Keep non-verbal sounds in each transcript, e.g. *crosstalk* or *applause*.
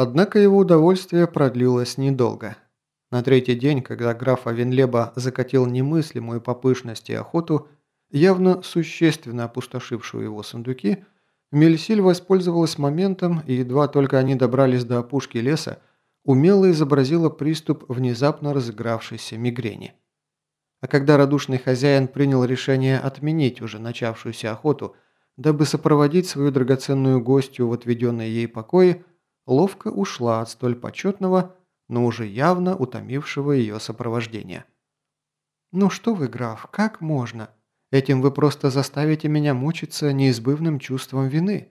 Однако его удовольствие продлилось недолго. На третий день, когда граф Авенлеба закатил немыслимую по пышности охоту, явно существенно опустошившую его сундуки, Мельсиль воспользовалась моментом, и едва только они добрались до опушки леса, умело изобразила приступ внезапно разыгравшейся мигрени. А когда радушный хозяин принял решение отменить уже начавшуюся охоту, дабы сопроводить свою драгоценную гостью в отведенные ей покои, ловко ушла от столь почетного, но уже явно утомившего ее сопровождения. «Ну что вы, граф, как можно? Этим вы просто заставите меня мучиться неизбывным чувством вины.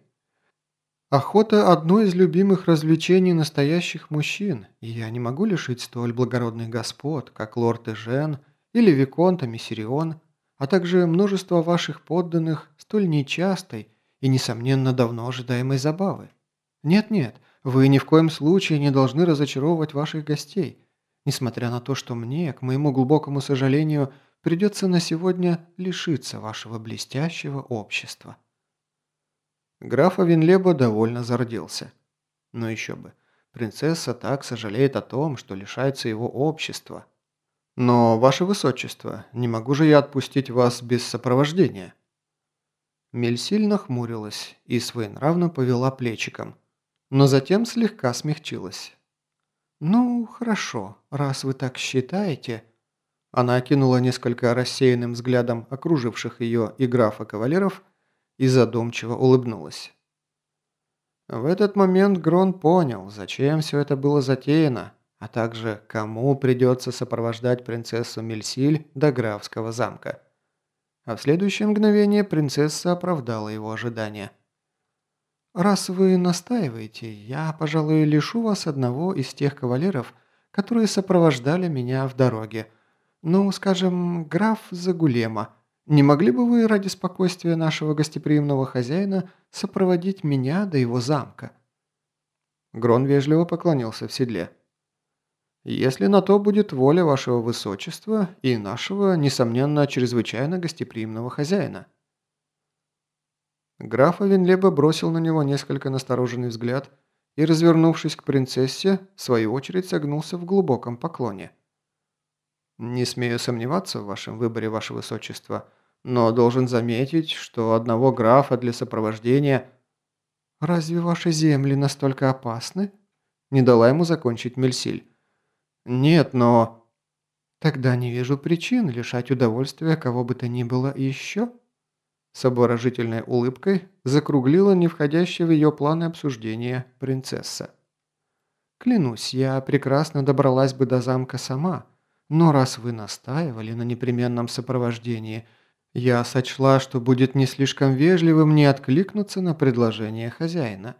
Охота – одно из любимых развлечений настоящих мужчин, и я не могу лишить столь благородных господ, как лорд Эжен или Виконт Миссирион, а также множество ваших подданных столь нечастой и, несомненно, давно ожидаемой забавы. Нет-нет, вы ни в коем случае не должны разочаровывать ваших гостей, несмотря на то, что мне, к моему глубокому сожалению, придется на сегодня лишиться вашего блестящего общества». Граф Авенлеба довольно зарделся. Но еще бы. Принцесса так сожалеет о том, что лишается его общества. Но, ваше высочество, не могу же я отпустить вас без сопровождения. Мельсиль нахмурилась и своенравно повела плечиком, но затем слегка смягчилась. «Ну, хорошо, раз вы так считаете...» Она окинула несколько рассеянным взглядом окруживших ее и графа кавалеров и задумчиво улыбнулась. В этот момент Грон понял, зачем все это было затеяно, а также кому придется сопровождать принцессу Мельсиль до графского замка. А в следующее мгновение принцесса оправдала его ожидания. «Раз вы настаиваете, я, пожалуй, лишу вас одного из тех кавалеров, которые сопровождали меня в дороге. Ну, скажем, граф Загулема, не могли бы вы ради спокойствия нашего гостеприимного хозяина сопроводить меня до его замка?» Грон вежливо поклонился в седле. «Если на то будет воля вашего высочества и нашего, несомненно, чрезвычайно гостеприимного хозяина». Граф Авенлеба бросил на него несколько настороженный взгляд и, развернувшись к принцессе, в свою очередь согнулся в глубоком поклоне. «Не смею сомневаться в вашем выборе, ваше высочество», но должен заметить, что одного графа для сопровождения... «Разве ваши земли настолько опасны?» Не дала ему закончить Мельсиль. «Нет, но...» «Тогда не вижу причин лишать удовольствия кого бы то ни было еще». С обворожительной улыбкой закруглила не входящая в ее планы обсуждения принцесса. «Клянусь, я прекрасно добралась бы до замка сама, но раз вы настаивали на непременном сопровождении, я сочла, что будет не слишком вежливым не откликнуться на предложение хозяина.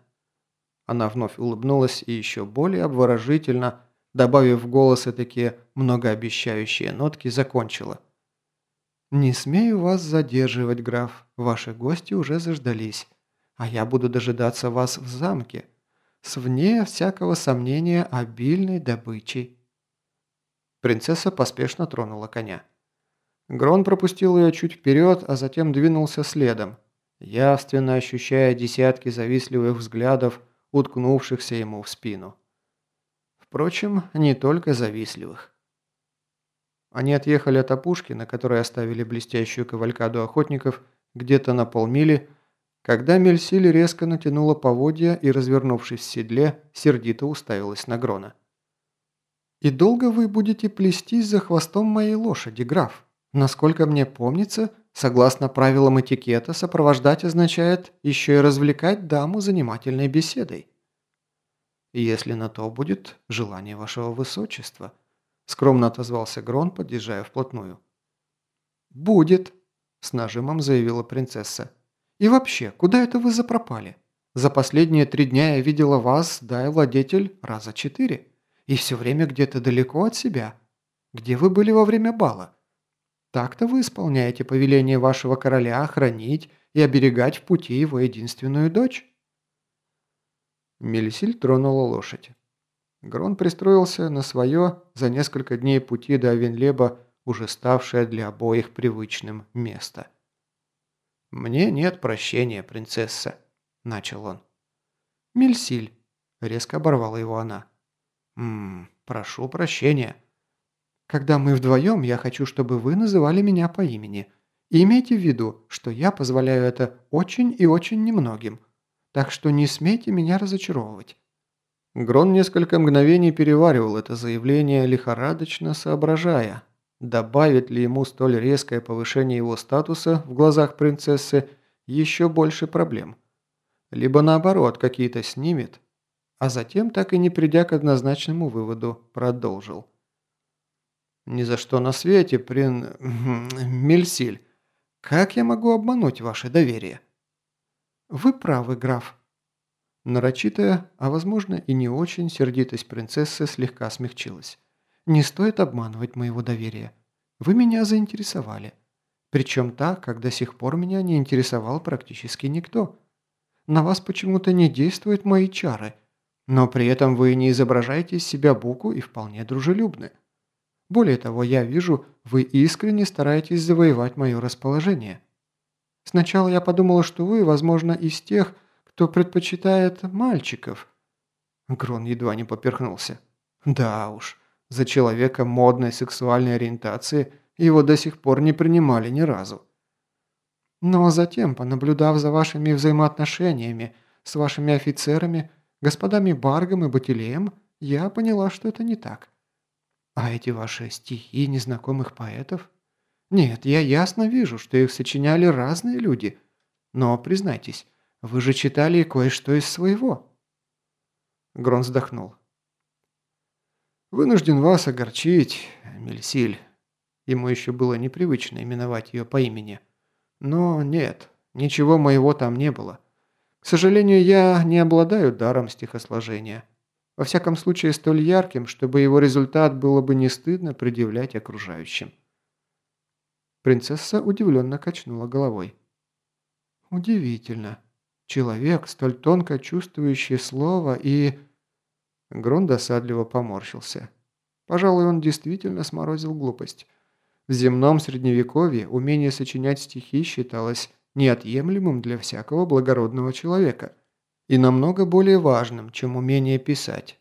Она вновь улыбнулась и еще более обворожительно, добавив в голос такие многообещающие нотки, закончила. «Не смею вас задерживать, граф. Ваши гости уже заждались, а я буду дожидаться вас в замке, с вне всякого сомнения обильной добычей». Принцесса поспешно тронула коня. Грон пропустил ее чуть вперед, а затем двинулся следом, явственно ощущая десятки завистливых взглядов, уткнувшихся ему в спину. Впрочем, не только завистливых. Они отъехали от опушки, на которой оставили блестящую кавалькаду охотников, где-то на полмили, когда Мельсиль резко натянула поводья и, развернувшись в седле, сердито уставилась на Грона. «И долго вы будете плестись за хвостом моей лошади, граф?» Насколько мне помнится, согласно правилам этикета, сопровождать означает еще и развлекать даму занимательной беседой. Если на то будет желание вашего высочества, скромно отозвался Грон, подъезжая вплотную. «Будет», – с нажимом заявила принцесса. «И вообще, куда это вы запропали? За последние три дня я видела вас, да и владетель, раза четыре. И все время где-то далеко от себя. Где вы были во время бала? Так-то вы исполняете повеление вашего короля хранить и оберегать в пути его единственную дочь?» Мелисиль тронула лошадь. Грон пристроился на свое за несколько дней пути до Авенлеба, уже ставшее для обоих привычным место. «Мне нет прощения, принцесса», – начал он. «Мельсиль», – резко оборвала его она. «Ммм, прошу прощения. Когда мы вдвоем, я хочу, чтобы вы называли меня по имени. И имейте в виду, что я позволяю это очень и очень немногим. Так что не смейте меня разочаровывать». Грон несколько мгновений переваривал это заявление, лихорадочно соображая, добавит ли ему столь резкое повышение его статуса в глазах принцессы еще больше проблем. Либо наоборот, какие-то снимет, а затем, так и не придя к однозначному выводу, продолжил. «Ни за что на свете, прин... *clears throat* Мельсиль, как я могу обмануть ваше доверие?» «Вы правы, граф», Нарочитая, а возможно и не очень, сердитость принцессы слегка смягчилась. «Не стоит обманывать моего доверия. Вы меня заинтересовали. Причем так, как до сих пор меня не интересовал практически никто. На вас почему-то не действуют мои чары, но при этом вы не изображаете из себя буку и вполне дружелюбны. Более того, я вижу, вы искренне стараетесь завоевать мое расположение. Сначала я подумала, что вы, возможно, из тех, кто предпочитает мальчиков». Грон едва не поперхнулся. «Да уж, за человека модной сексуальной ориентации его до сих пор не принимали ни разу. Но затем, понаблюдав за вашими взаимоотношениями с вашими офицерами, господами Баргом и Батилеем, я поняла, что это не так. А эти ваши стихи незнакомых поэтов? Нет, я ясно вижу, что их сочиняли разные люди. Но, признайтесь, вы же читали кое-что из своего». Грон вздохнул. «Вынужден вас огорчить, Мельсиль». Ему еще было непривычно именовать ее по имени. «Но нет, ничего моего там не было. К сожалению, я не обладаю даром стихосложения. Во всяком случае, столь ярким, чтобы его результат было бы не стыдно предъявлять окружающим». Принцесса удивленно качнула головой. «Удивительно», Человек, столь тонко чувствующий слово и... Грон досадливо поморщился. Пожалуй, он действительно сморозил глупость. В земном средневековье умение сочинять стихи считалось неотъемлемым для всякого благородного человека и намного более важным, чем умение писать,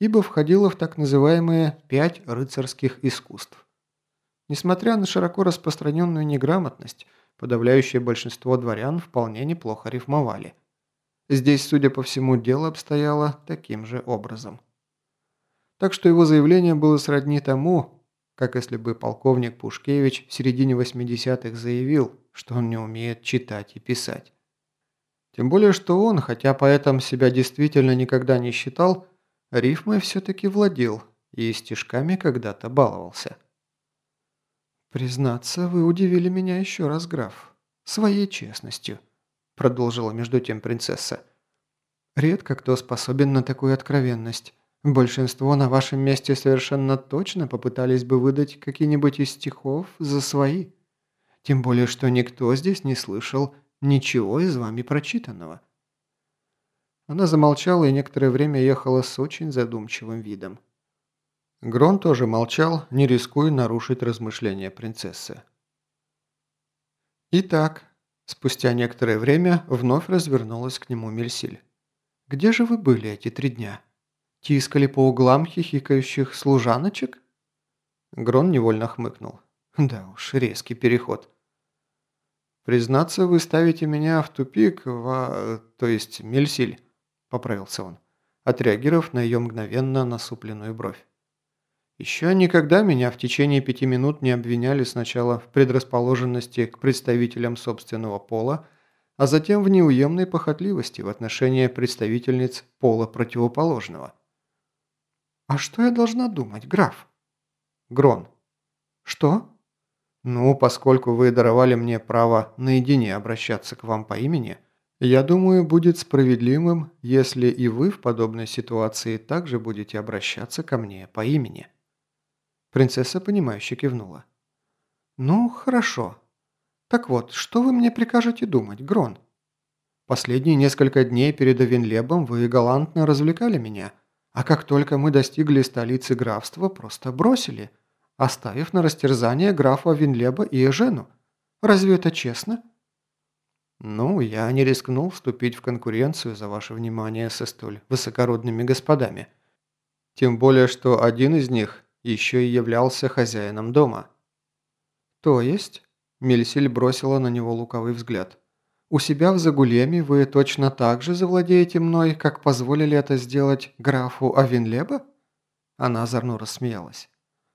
ибо входило в так называемые «пять рыцарских искусств». Несмотря на широко распространенную неграмотность, Подавляющее большинство дворян вполне неплохо рифмовали. Здесь, судя по всему, дело обстояло таким же образом. Так что его заявление было сродни тому, как если бы полковник Пушкевич в середине 80-х заявил, что он не умеет читать и писать. Тем более, что он, хотя поэтом себя действительно никогда не считал, рифмой все-таки владел и стишками когда-то баловался. «Признаться, вы удивили меня еще раз, граф. Своей честностью», – продолжила между тем принцесса. «Редко кто способен на такую откровенность. Большинство на вашем месте совершенно точно попытались бы выдать какие-нибудь из стихов за свои. Тем более, что никто здесь не слышал ничего из вами прочитанного». Она замолчала и некоторое время ехала с очень задумчивым видом. Грон тоже молчал, не рискуя нарушить размышления принцессы. «Итак», – спустя некоторое время вновь развернулась к нему Мельсиль. «Где же вы были эти три дня? Тискали по углам хихикающих служаночек?» Грон невольно хмыкнул. «Да уж, резкий переход». «Признаться, вы ставите меня в тупик, в... то есть Мельсиль», – поправился он, отреагировав на ее мгновенно насупленную бровь. Еще никогда меня в течение пяти минут не обвиняли сначала в предрасположенности к представителям собственного пола, а затем в неуемной похотливости в отношении представительниц пола противоположного. «А что я должна думать, граф?» «Грон». «Что?» «Ну, поскольку вы даровали мне право наедине обращаться к вам по имени, я думаю, будет справедливым, если и вы в подобной ситуации также будете обращаться ко мне по имени». Принцесса, понимающе кивнула. «Ну, хорошо. Так вот, что вы мне прикажете думать, Грон? Последние несколько дней перед Авенлебом вы галантно развлекали меня, а как только мы достигли столицы графства, просто бросили, оставив на растерзание графа Авенлеба и Эжену. Разве это честно?» «Ну, я не рискнул вступить в конкуренцию за ваше внимание со столь высокородными господами. Тем более, что один из них еще и являлся хозяином дома». «То есть?» – Мельсиль бросила на него луковый взгляд. «У себя в Загулеме вы точно так же завладеете мной, как позволили это сделать графу Авинлеба?» Она озорно рассмеялась.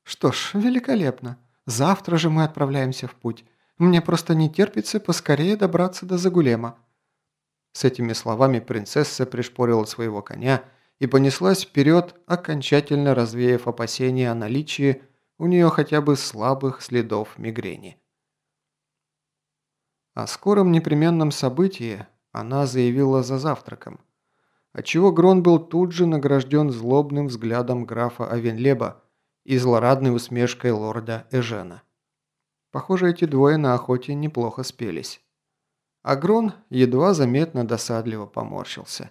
«Что ж, великолепно. Завтра же мы отправляемся в путь. Мне просто не терпится поскорее добраться до Загулема». С этими словами принцесса пришпорила своего коня и понеслась вперед, окончательно развеяв опасения о наличии у нее хотя бы слабых следов мигрени. О скором непременном событии она заявила за завтраком, отчего Грон был тут же награжден злобным взглядом графа Авенлеба и злорадной усмешкой лорда Эжена. Похоже, эти двое на охоте неплохо спелись. Агрон едва заметно досадливо поморщился.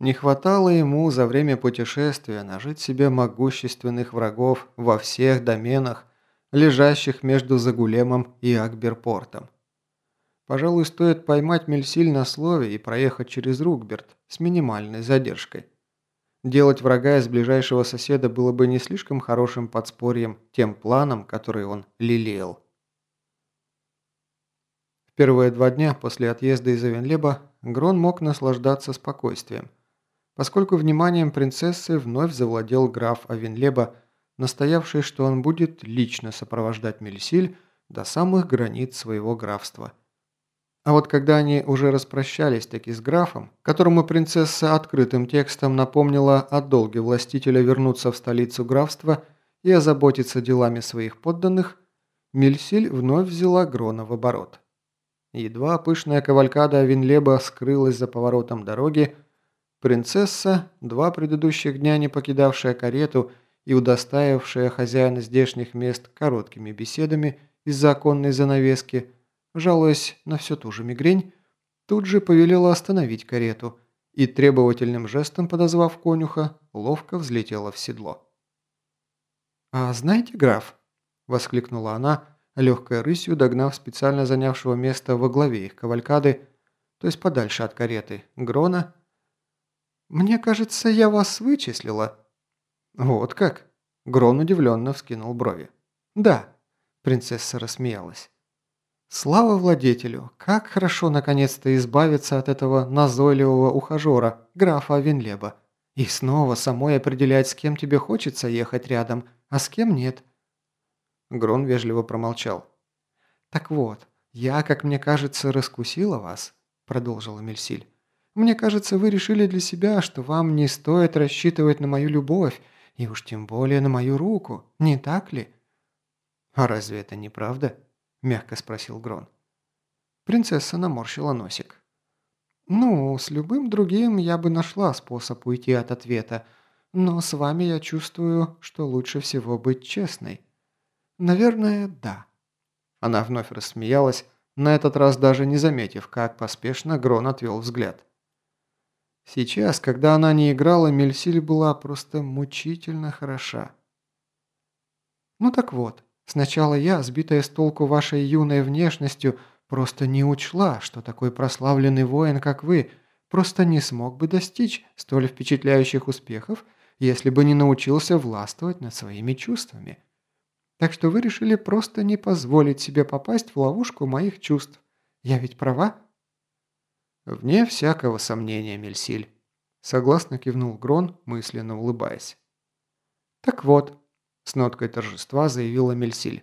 Не хватало ему за время путешествия нажить себе могущественных врагов во всех доменах, лежащих между Загулемом и Акберпортом. Пожалуй, стоит поймать Мельсиль на слове и проехать через Рукберт с минимальной задержкой. Делать врага из ближайшего соседа было бы не слишком хорошим подспорьем тем планам, которые он лелеял. В первые два дня после отъезда из Авенлеба Грон мог наслаждаться спокойствием, поскольку вниманием принцессы вновь завладел граф Авенлеба, настоявший, что он будет лично сопровождать Мельсиль до самых границ своего графства – а вот когда они уже распрощались таки с графом, которому принцесса открытым текстом напомнила о долге властителя вернуться в столицу графства и озаботиться делами своих подданных, Мельсиль вновь взяла Грона в оборот. Едва пышная кавалькада Винлеба скрылась за поворотом дороги, принцесса, два предыдущих дня не покидавшая карету и удостаивавшая хозяина здешних мест короткими беседами из-за оконной занавески – жалуясь на всю ту же мигрень, тут же повелела остановить карету и, требовательным жестом подозвав конюха, ловко взлетела в седло. «А знаете, граф?» – воскликнула она, легкой рысью догнав специально занявшего место во главе их кавалькады, то есть подальше от кареты, Грона. «Мне кажется, я вас вычислила». «Вот как?» – Грон удивленно вскинул брови. «Да», – принцесса рассмеялась. Слава владетелю! Как хорошо наконец-то избавиться от этого назойливого ухажера, графа Винлеба. И снова самой определять, с кем тебе хочется ехать рядом, а с кем нет. Грон вежливо промолчал. «Так вот, я, как мне кажется, раскусила вас», – продолжила Мельсиль. «Мне кажется, вы решили для себя, что вам не стоит рассчитывать на мою любовь, и уж тем более на мою руку, не так ли?» «А разве это не правда?» – мягко спросил Грон. Принцесса наморщила носик. «Ну, с любым другим я бы нашла способ уйти от ответа, но с вами я чувствую, что лучше всего быть честной. Наверное, да». Она вновь рассмеялась, на этот раз даже не заметив, как поспешно Грон отвел взгляд. Сейчас, когда она не играла, Мельсиль была просто мучительно хороша. «Ну так вот, Сначала я, сбитая с толку вашей юной внешностью, просто не учла, что такой прославленный воин, как вы, просто не смог бы достичь столь впечатляющих успехов, если бы не научился властвовать над своими чувствами. Так что вы решили просто не позволить себе попасть в ловушку моих чувств. Я ведь права?» «Вне всякого сомнения, Мельсиль», — согласно кивнул Грон, мысленно улыбаясь. «Так вот, с ноткой торжества заявила Мельсиль.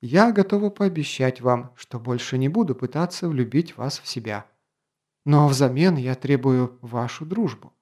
«Я готова пообещать вам, что больше не буду пытаться влюбить вас в себя. Но взамен я требую вашу дружбу».